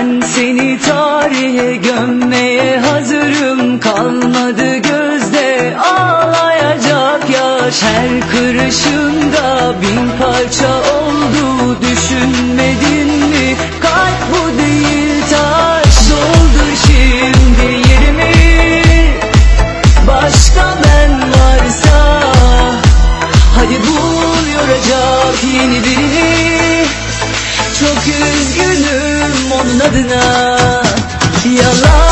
Ben seni tarihe gömmeye hazırım. Kalmadı gözde ağlayacak yaş. Her kırışında bin parça oldu. Düşünmedin mi? Kalp bu adına Yalan.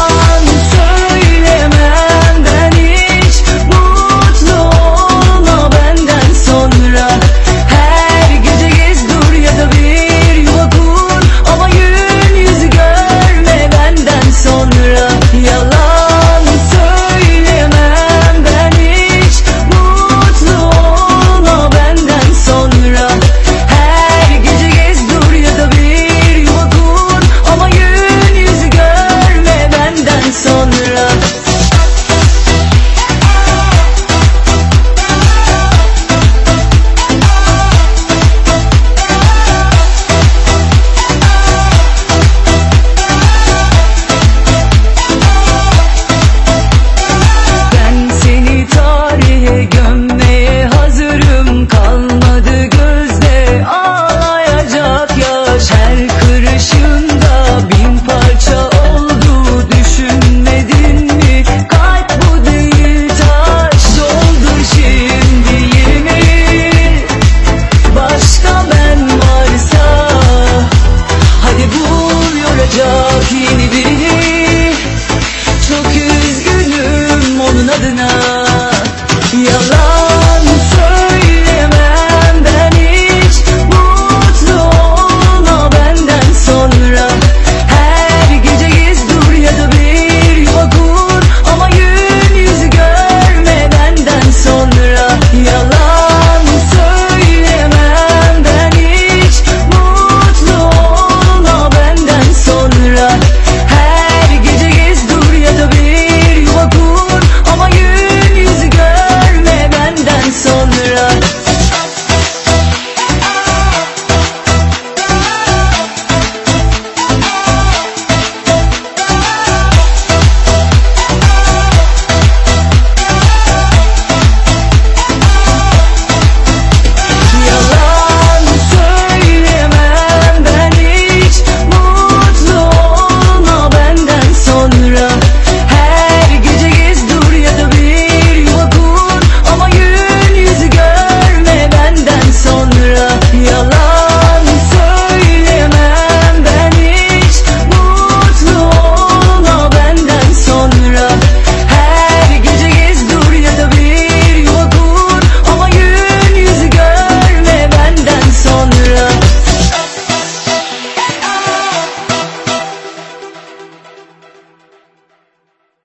love.